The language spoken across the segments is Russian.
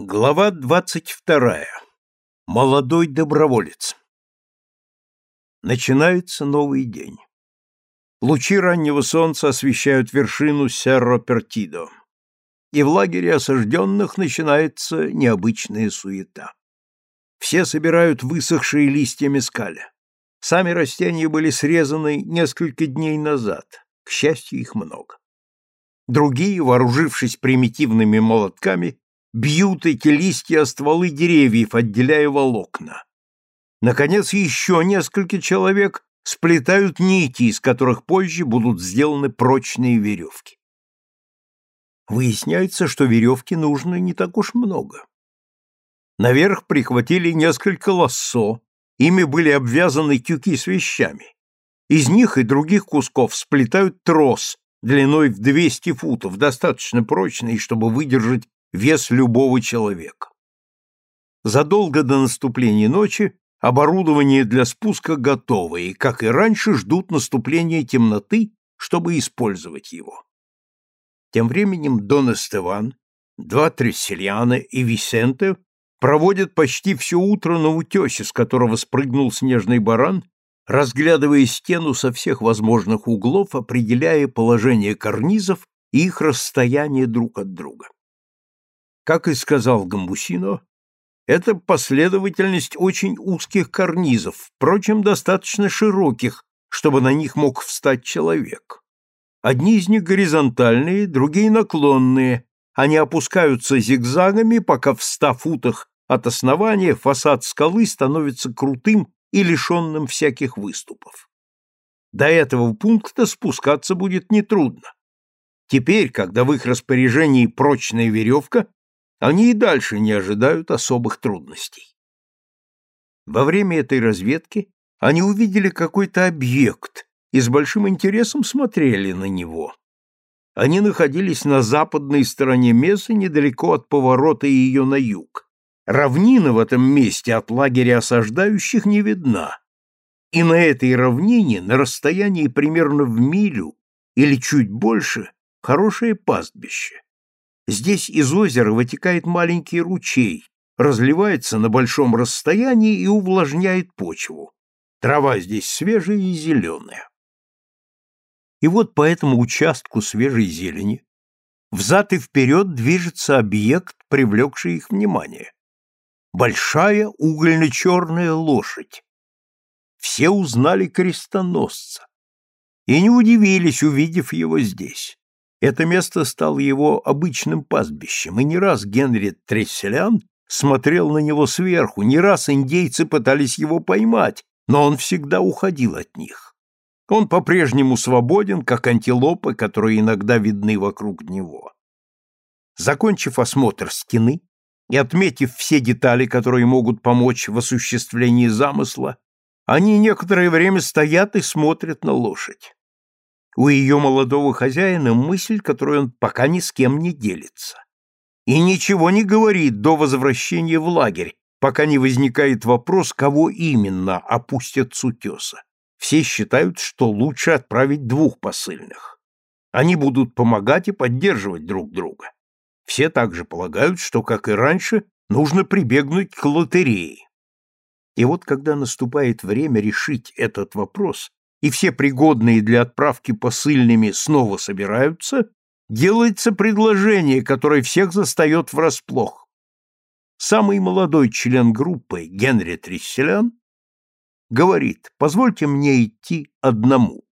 Глава 22. Молодой доброволец. Начинается новый день. Лучи раннего солнца освещают вершину Серро-Пертидо, и в лагере осажденных начинается необычная суета. Все собирают высохшие листья мескаля. Сами растения были срезаны несколько дней назад, к счастью, их много. Другие, вооружившись примитивными молотками, бьют эти листья о стволы деревьев, отделяя волокна. Наконец, еще несколько человек сплетают нити, из которых позже будут сделаны прочные веревки. Выясняется, что веревки нужно не так уж много. Наверх прихватили несколько лассо, ими были обвязаны тюки с вещами. Из них и других кусков сплетают трос длиной в 200 футов, достаточно прочный, чтобы выдержать вес любого человека. Задолго до наступления ночи оборудование для спуска готово, и, как и раньше, ждут наступления темноты, чтобы использовать его. Тем временем Дон Эстеван, два Тресельяна и Висенте проводят почти все утро на утесе, с которого спрыгнул снежный баран, разглядывая стену со всех возможных углов, определяя положение карнизов и их расстояние друг от друга. Как и сказал Гамбусино, это последовательность очень узких карнизов, впрочем, достаточно широких, чтобы на них мог встать человек. Одни из них горизонтальные, другие наклонные. Они опускаются зигзагами, пока в ста футах от основания фасад скалы становится крутым и лишенным всяких выступов. До этого пункта спускаться будет нетрудно. Теперь, когда в их распоряжении прочная веревка, они и дальше не ожидают особых трудностей. Во время этой разведки они увидели какой-то объект и с большим интересом смотрели на него. Они находились на западной стороне Месы, недалеко от поворота ее на юг. Равнина в этом месте от лагеря осаждающих не видна. И на этой равнине, на расстоянии примерно в милю или чуть больше, хорошее пастбище. Здесь из озера вытекает маленький ручей, разливается на большом расстоянии и увлажняет почву. Трава здесь свежая и зеленая. И вот по этому участку свежей зелени взад и вперед движется объект, привлекший их внимание. Большая угольно-черная лошадь. Все узнали крестоносца и не удивились, увидев его здесь. Это место стало его обычным пастбищем, и не раз Генри Тресселян смотрел на него сверху, не раз индейцы пытались его поймать, но он всегда уходил от них. Он по-прежнему свободен, как антилопы, которые иногда видны вокруг него. Закончив осмотр стены и отметив все детали, которые могут помочь в осуществлении замысла, они некоторое время стоят и смотрят на лошадь у ее молодого хозяина мысль, которой он пока ни с кем не делится. И ничего не говорит до возвращения в лагерь, пока не возникает вопрос, кого именно опустят с утеса. Все считают, что лучше отправить двух посыльных. Они будут помогать и поддерживать друг друга. Все также полагают, что, как и раньше, нужно прибегнуть к лотерее. И вот когда наступает время решить этот вопрос, и все пригодные для отправки посыльными снова собираются, делается предложение, которое всех застает врасплох. Самый молодой член группы, Генри Трисселян, говорит, позвольте мне идти одному.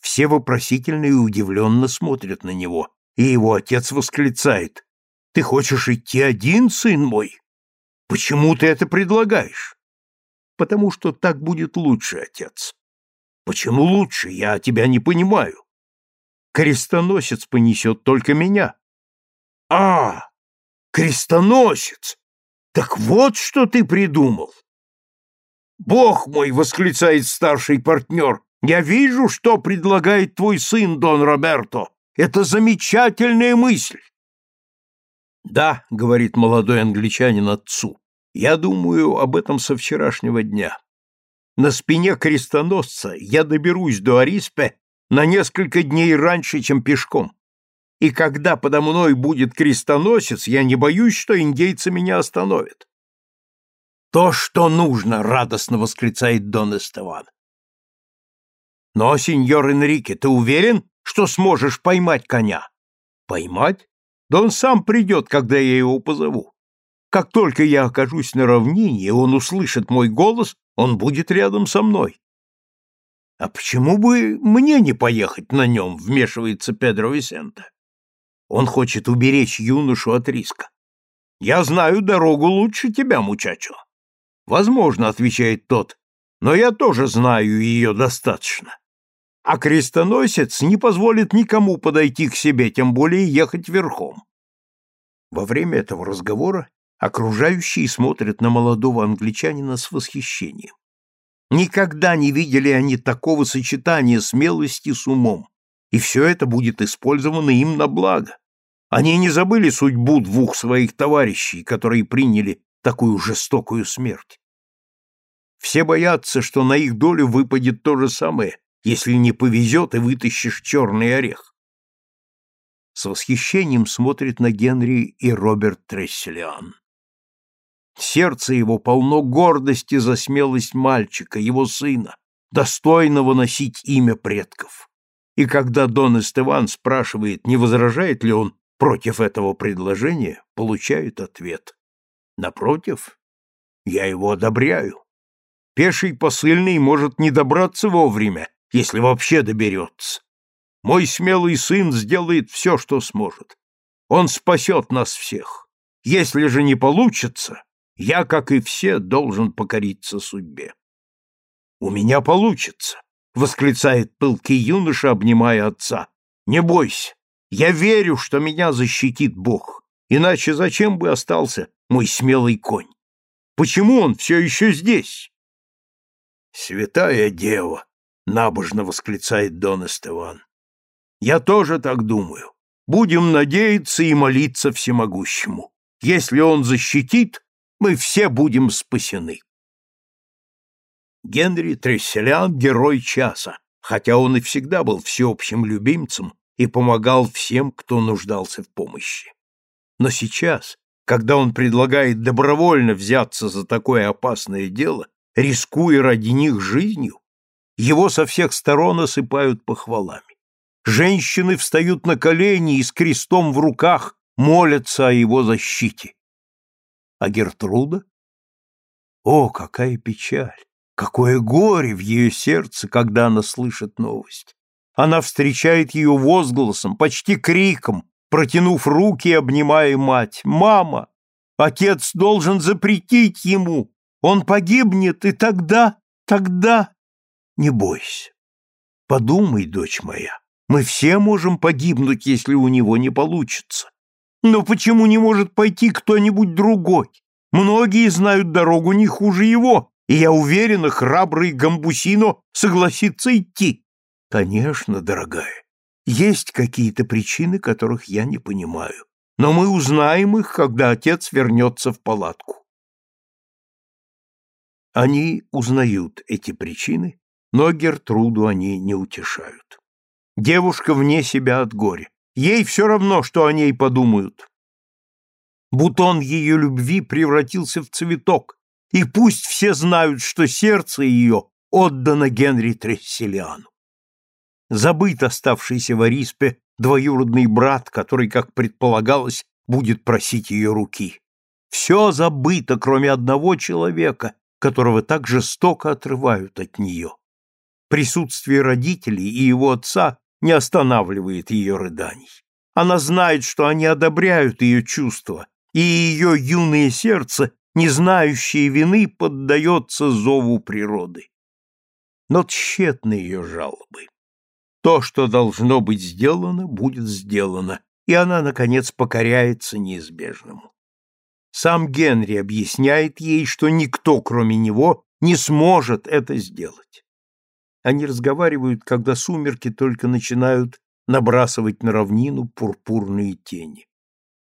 Все вопросительные и удивленно смотрят на него, и его отец восклицает, «Ты хочешь идти один, сын мой? Почему ты это предлагаешь?» потому что так будет лучше, отец. Почему лучше? Я тебя не понимаю. Крестоносец понесет только меня. А, крестоносец! Так вот что ты придумал! Бог мой, восклицает старший партнер, я вижу, что предлагает твой сын, Дон Роберто. Это замечательная мысль. Да, говорит молодой англичанин отцу, я думаю об этом со вчерашнего дня. На спине крестоносца я доберусь до Ариспе на несколько дней раньше, чем пешком. И когда подо мной будет крестоносец, я не боюсь, что индейцы меня остановят. То, что нужно, радостно восклицает Дон Эстеван. Но, сеньор Энрике, ты уверен, что сможешь поймать коня? Поймать? Да он сам придет, когда я его позову. Как только я окажусь на равнине, он услышит мой голос, он будет рядом со мной. — А почему бы мне не поехать на нем? — вмешивается Педро Висента. Он хочет уберечь юношу от риска. — Я знаю дорогу лучше тебя, мучачо. — Возможно, — отвечает тот, — но я тоже знаю ее достаточно. А крестоносец не позволит никому подойти к себе, тем более ехать верхом. Во время этого разговора Окружающие смотрят на молодого англичанина с восхищением. Никогда не видели они такого сочетания смелости с умом, и все это будет использовано им на благо. Они не забыли судьбу двух своих товарищей, которые приняли такую жестокую смерть. Все боятся, что на их долю выпадет то же самое, если не повезет и вытащишь черный орех. С восхищением смотрит на Генри и Роберт Тресселиан. Сердце его полно гордости за смелость мальчика, его сына, достойного носить имя предков. И когда Дон Эстеван спрашивает, не возражает ли он против этого предложения, получает ответ. Напротив, я его одобряю. Пеший посыльный может не добраться вовремя, если вообще доберется. Мой смелый сын сделает все, что сможет. Он спасет нас всех. Если же не получится, я, как и все, должен покориться судьбе. «У меня получится!» — восклицает пылкий юноша, обнимая отца. «Не бойся! Я верю, что меня защитит Бог. Иначе зачем бы остался мой смелый конь? Почему он все еще здесь?» «Святая дева!» — набожно восклицает Дон Эстеван. «Я тоже так думаю. Будем надеяться и молиться всемогущему. Если он защитит, мы все будем спасены. Генри Тресселян — герой часа, хотя он и всегда был всеобщим любимцем и помогал всем, кто нуждался в помощи. Но сейчас, когда он предлагает добровольно взяться за такое опасное дело, рискуя ради них жизнью, его со всех сторон осыпают похвалами. Женщины встают на колени и с крестом в руках молятся о его защите. А Гертруда? О, какая печаль! Какое горе в ее сердце, когда она слышит новость! Она встречает ее возгласом, почти криком, протянув руки и обнимая мать. «Мама! Отец должен запретить ему! Он погибнет, и тогда, тогда...» «Не бойся. Подумай, дочь моя, мы все можем погибнуть, если у него не получится. Но почему не может пойти кто-нибудь другой? Многие знают дорогу не хуже его, и я уверена, храбрый Гамбусино согласится идти. Конечно, дорогая, есть какие-то причины, которых я не понимаю, но мы узнаем их, когда отец вернется в палатку. Они узнают эти причины, но Гертруду они не утешают. Девушка вне себя от горя ей все равно, что о ней подумают. Бутон ее любви превратился в цветок, и пусть все знают, что сердце ее отдано Генри Тресселиану. Забыт оставшийся в Ариспе двоюродный брат, который, как предполагалось, будет просить ее руки. Все забыто, кроме одного человека, которого так жестоко отрывают от нее. Присутствие родителей и его отца не останавливает ее рыданий. Она знает, что они одобряют ее чувства, и ее юное сердце, не знающее вины, поддается зову природы. Но тщетны ее жалобы. То, что должно быть сделано, будет сделано, и она, наконец, покоряется неизбежному. Сам Генри объясняет ей, что никто, кроме него, не сможет это сделать они разговаривают, когда сумерки только начинают набрасывать на равнину пурпурные тени.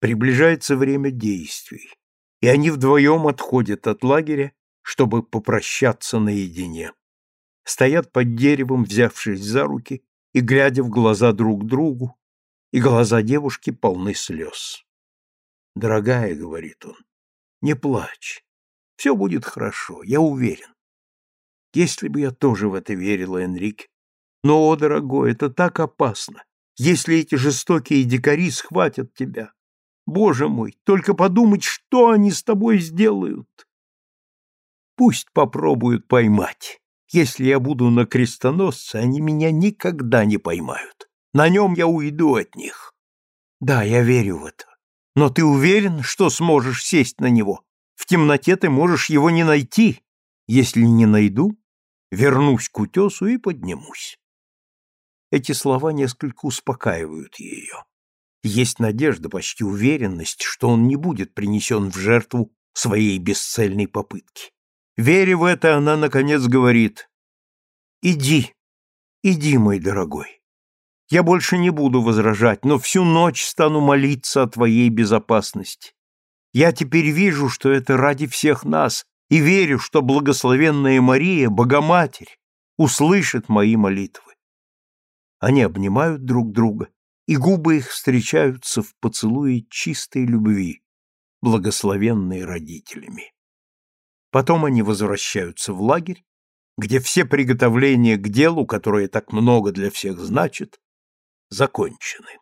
Приближается время действий, и они вдвоем отходят от лагеря, чтобы попрощаться наедине. Стоят под деревом, взявшись за руки и глядя в глаза друг другу, и глаза девушки полны слез. «Дорогая», — говорит он, — «не плачь, все будет хорошо, я уверен. Если бы я тоже в это верила, Энрик. Но, о, дорогой, это так опасно. Если эти жестокие дикари схватят тебя. Боже мой, только подумать, что они с тобой сделают. Пусть попробуют поймать. Если я буду на крестоносце, они меня никогда не поймают. На нем я уйду от них. Да, я верю в это. Но ты уверен, что сможешь сесть на него? В темноте ты можешь его не найти. Если не найду, вернусь к утесу и поднимусь. Эти слова несколько успокаивают ее. Есть надежда, почти уверенность, что он не будет принесен в жертву своей бесцельной попытки. Веря в это, она, наконец, говорит, «Иди, иди, мой дорогой. Я больше не буду возражать, но всю ночь стану молиться о твоей безопасности. Я теперь вижу, что это ради всех нас, и верю, что благословенная Мария, Богоматерь, услышит мои молитвы. Они обнимают друг друга, и губы их встречаются в поцелуе чистой любви, благословенной родителями. Потом они возвращаются в лагерь, где все приготовления к делу, которое так много для всех значит, закончены.